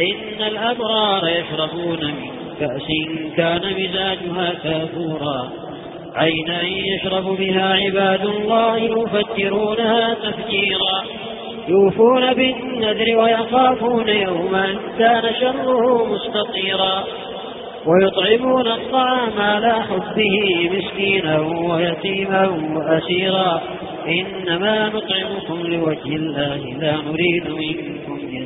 إن الأبرار يشربون من كأس كان مزاجها كافورا. عينا يشرب بها عباد الله يفجرونها تفجيرا. يوفون بالنذر ويخافون يوما كان شره مستطيرا. ويطعمون الطعام على حبه مسكينا ويتيما وأسيرا. إنما نطعمكم لوجه الله لا نريد منكم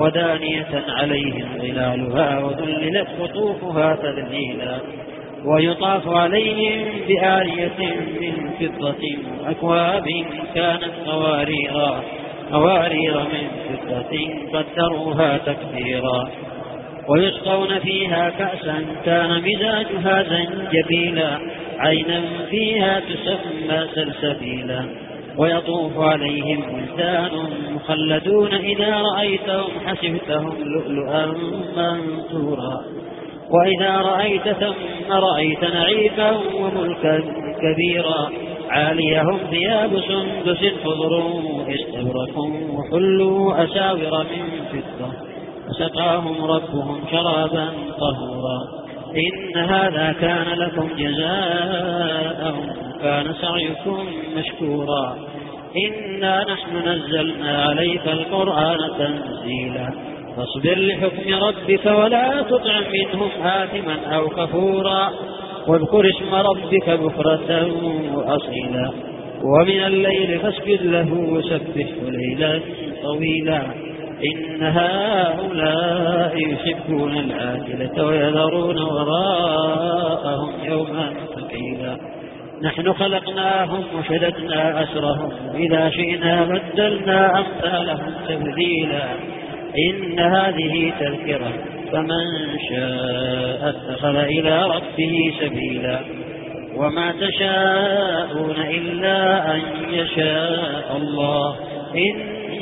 ودانية عليهم ظلالها وذللت قطوفها تذليلا ويطاف عليهم بآلية من فضة أكواب كانت قواريرا قوارير من فضة قدروها تكبيرا ويسقون فيها كأسا كان مزاجها زنجبيلا عينا فيها تسمى سلسبيلا ويطوف عليهم ولدان مخلدون إذا رأيتهم حسبتهم لؤلؤا منثورا. وإذا رأيت ثم رأيت نعيما وملكا كبيرا. عاليهم ثياب سندس خضر واستبرق وحلوا أساور من فضة. وسقاهم ربهم شرابا طهورا. إن هذا كان لكم جزاء كان سعيكم مشكورا. إنا نحن نزلنا عليك القرآن تنزيلا. فاصبر لحكم ربك ولا تطع منهم آثما أو كفورا. واذكر اسم ربك بكرة وأصيلا. ومن الليل فاسجد له وسبحه ليلا طويلا. إن هؤلاء يحبون العاجلة ويذرون وراءهم يوما ثقيلا. نحن خلقناهم وشددنا أسرهم إذا شئنا بدلنا أمثالهم تبديلا. إن هذه تذكرة. فمن شاء اتخذ إلى ربه سبيلا. وما تشاءون إلا أن يشاء الله.